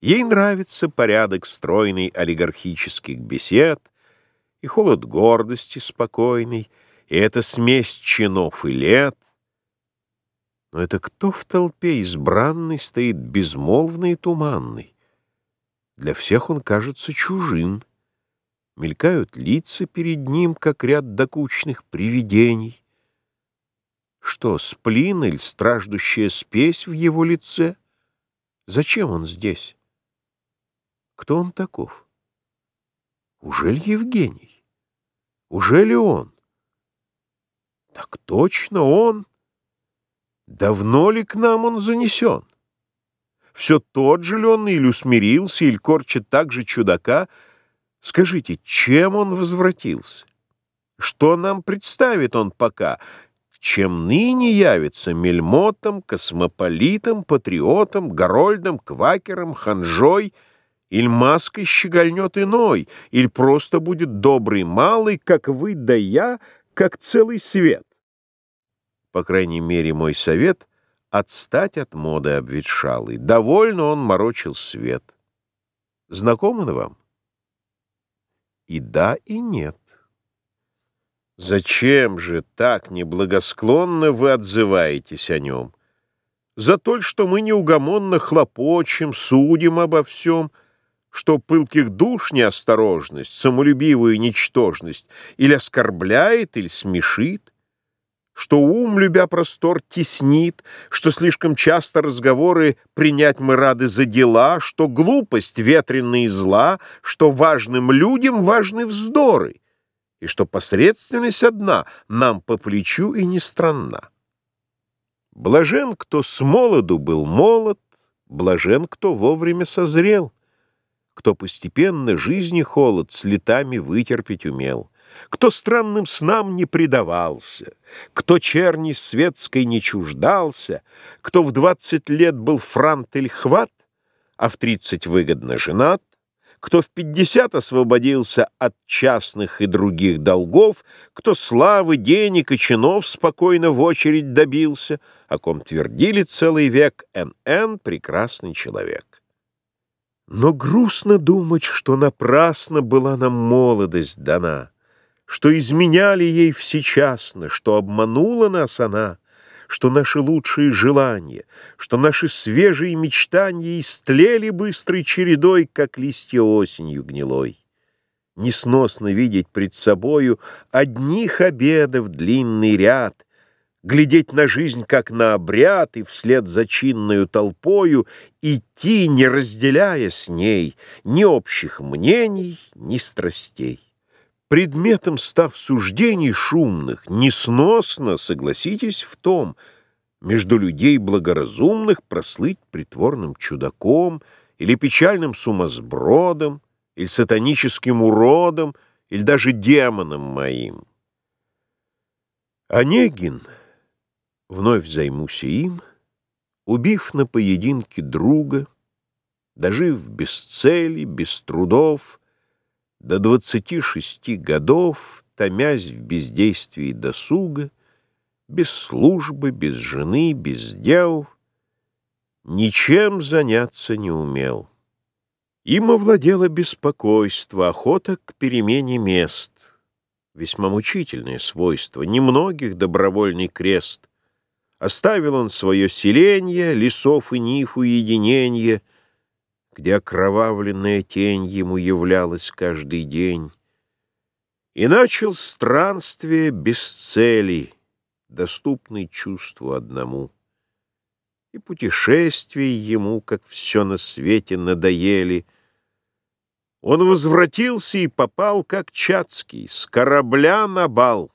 Ей нравится порядок стройный олигархических бесед И холод гордости спокойный, И эта смесь чинов и лет. Но это кто в толпе избранный Стоит безмолвный и туманный? Для всех он кажется чужим. Мелькают лица перед ним, как ряд докучных привидений. Что, сплин или страждущая спесь в его лице? Зачем он здесь? Кто он таков? Ужели Евгений? Ужели он? Так точно он. Давно ли к нам он занесен? Все тот же ли он или усмирился, или корчит так же чудака? Скажите, чем он возвратился? Что нам представит он пока? Чем ныне явится мельмотом, космополитом, патриотом, горольдом, квакером, ханжой — Иль маской щегольнет иной, Иль просто будет добрый малый, Как вы да я, как целый свет. По крайней мере, мой совет — Отстать от моды обветшалой. Довольно он морочил свет. Знаком он вам? И да, и нет. Зачем же так неблагосклонно вы отзываетесь о нем? За то, что мы неугомонно хлопочем, судим обо всем — что пылких душ неосторожность, самолюбивую ничтожность или оскорбляет, или смешит, что ум, любя простор, теснит, что слишком часто разговоры принять мы рады за дела, что глупость ветренная и зла, что важным людям важны вздоры, и что посредственность одна нам по плечу и не странна. Блажен, кто с молоду был молод, блажен, кто вовремя созрел кто постепенно жизни холод с летами вытерпеть умел, кто странным снам не предавался, кто черни светской не чуждался, кто в двадцать лет был франт или хват, а в тридцать выгодно женат, кто в пятьдесят освободился от частных и других долгов, кто славы, денег и чинов спокойно в очередь добился, о ком твердили целый век Н.Н. прекрасный человек. Но грустно думать, что напрасно была нам молодость дана, Что изменяли ей всечасно, что обманула нас она, Что наши лучшие желания, что наши свежие мечтания Истлели быстрой чередой, как листья осенью гнилой. Несносно видеть пред собою Одних обедов длинный ряд — глядеть на жизнь как на обряд и вслед за чинною толпою идти, не разделяя с ней ни общих мнений, ни страстей. Предметом став суждений шумных, несносно, согласитесь в том, между людей благоразумных прослыть притворным чудаком или печальным сумасбродом, или сатаническим уродом, или даже демоном моим. Онегин — Вновь займусь им, убив на поединке друга, Дожив без цели, без трудов, До двадцати шести годов, Томясь в бездействии досуга, Без службы, без жены, без дел, Ничем заняться не умел. Им овладело беспокойство, охота к перемене мест, Весьма мучительное свойство, немногих добровольный крест, Оставил он свое селенье, лесов и ниф уединенье, Где окровавленная тень ему являлась каждый день, И начал странствие без цели, доступный чувству одному. И путешествия ему, как все на свете, надоели. Он возвратился и попал, как Чацкий, с корабля на бал.